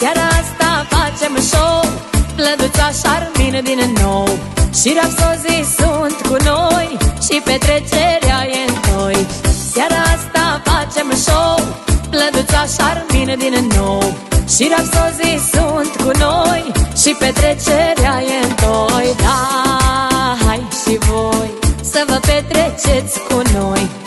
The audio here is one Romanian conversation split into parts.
Seara asta facem show. Plăduța Șarmin din nou. Și rapsozii sunt cu noi Și petrecerea e în toi Seara asta facem show. Plăduța Șarmin din nou. Și rapsozii sunt cu noi Și petrecerea e în toi Da, hai și voi Să vă petreceți cu noi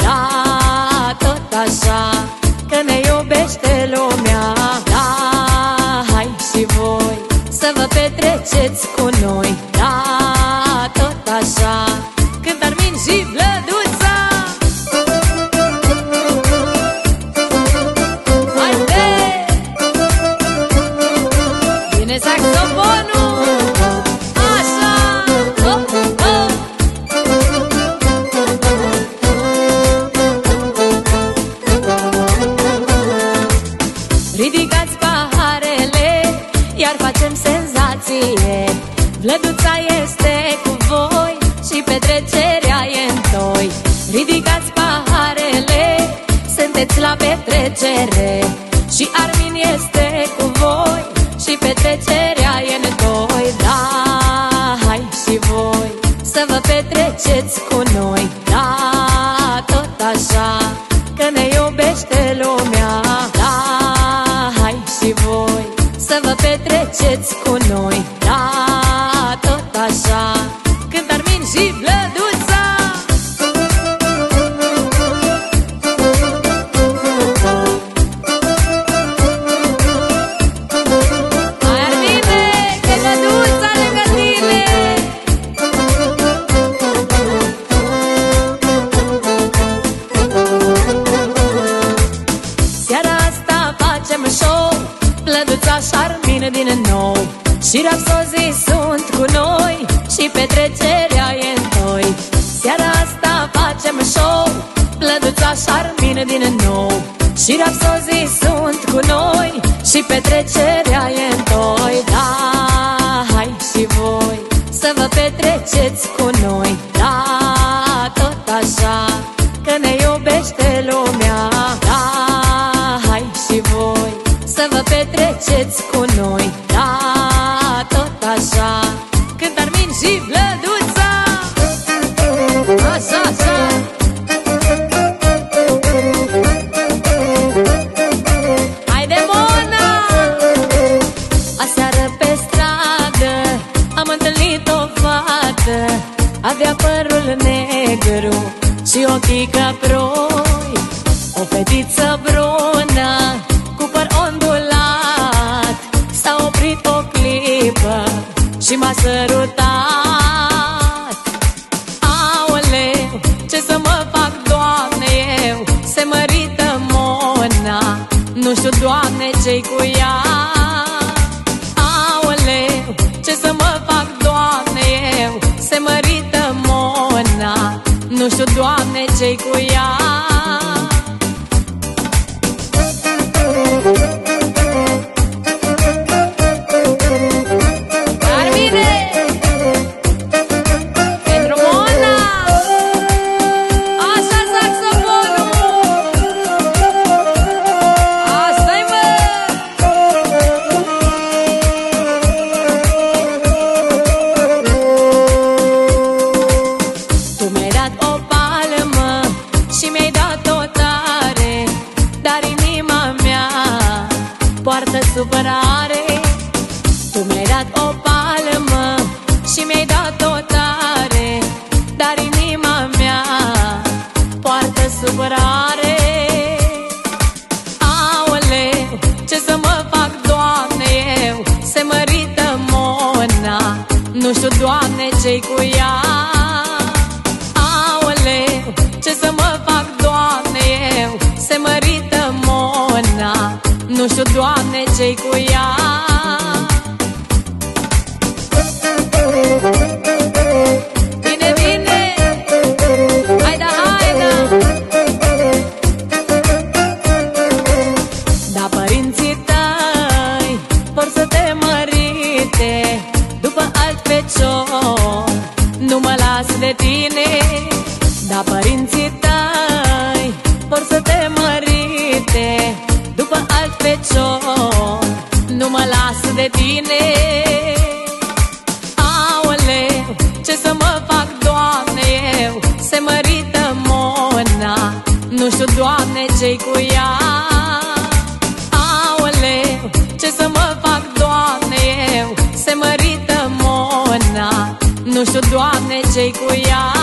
Vlăduța este cu voi Și petrecerea e în toi Ridicați paharele Sunteți la petrecere. Și Armin este cu voi Și petrecerea e în toi Da, hai și voi Să vă petreceți cu noi. Da, tot așa Că ne iubește lumea. Da, hai și voi Să vă petreceți cu Plăduța Șarmin din nou. Și rapsozii sunt cu noi Și petrecerea e în toi. Da, hai și voi Să vă petreceți cu noi. Da, tot așa Că ne iubește lumea. Da, hai și voi Să vă petreceți cu noi. Da, tot așa O fetiță brună Cu păr ondulat S-a oprit o clipă Și m-a sărutat. Aoleu, ce să mă fac, Doamne, eu? Se mărită Mona Nu știu, Doamne, ce-i cu ea și mi-ai dat o tare Dar inima mea supărare. Aoleu, ce să mă fac, Doamne, eu? Se mărită mona Nu știu, Doamne, ce-i cu ea? Aoleu, ce să mă fac, Doamne, eu? Se mărită mona Nu știu, Doamne, ce-i cu ea de tine Dar părinții tăi vor să te mărite. După alt fecior Nu mă las de tine. Aoleu, ce să mă fac, Doamne, eu? Se mărită mona Nu știu, Doamne, ce-i cu ea? Aoleu, ce să mă fac, nu știu, Doamne, ce-i cu ea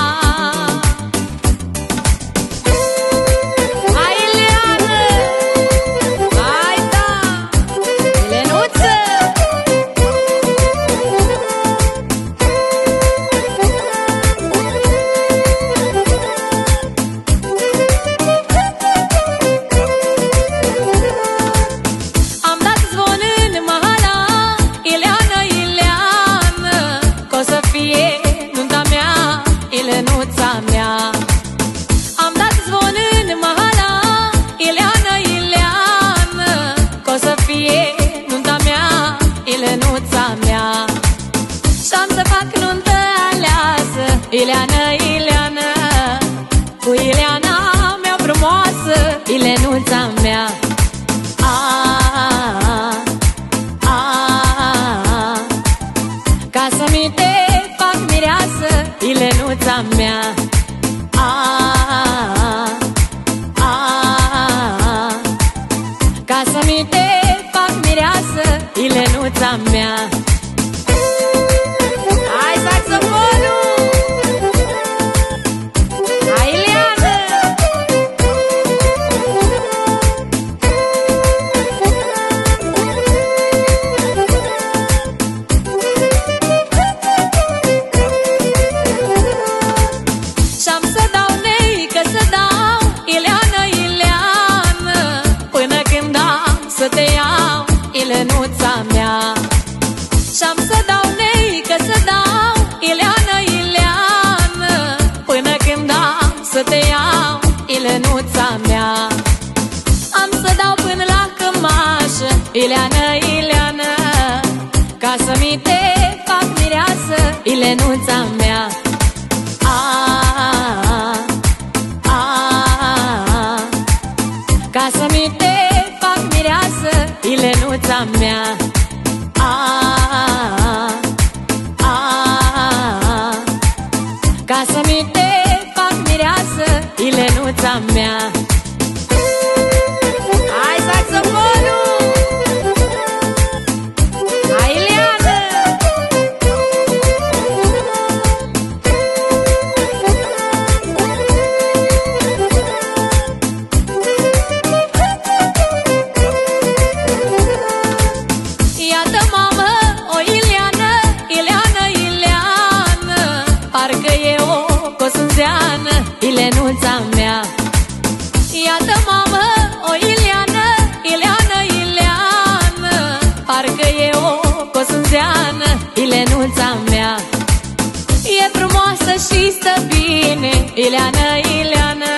Ileana, Ileana Cu Ileana mea frumoasă Ilenuța mea Ileana, Ileana Ca să mi te fac mireasă Ilenuța mea frumoasă și stă bine, Ileană, Ileană.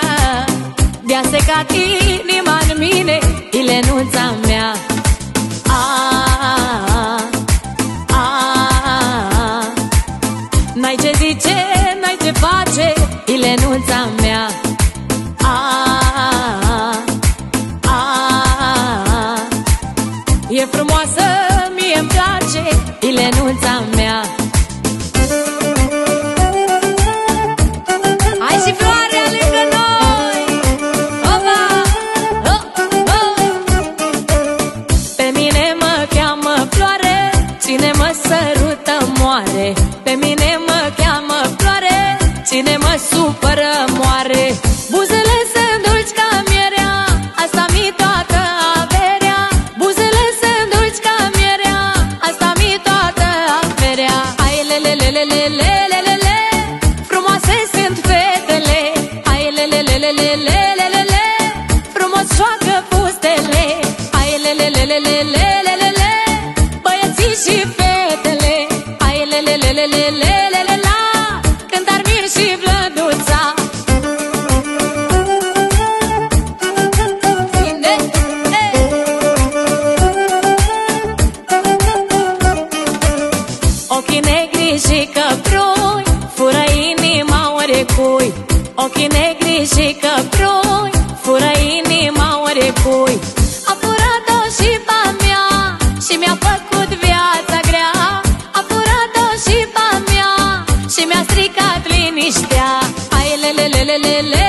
De-a secat inima în mine, Ilenuța mea. A, a, a, a, N-ai ce zice, n-ai ce face Ilenuța mea. A, a, a, a, E frumoasă, mie-mi place Ilenuța mea mă en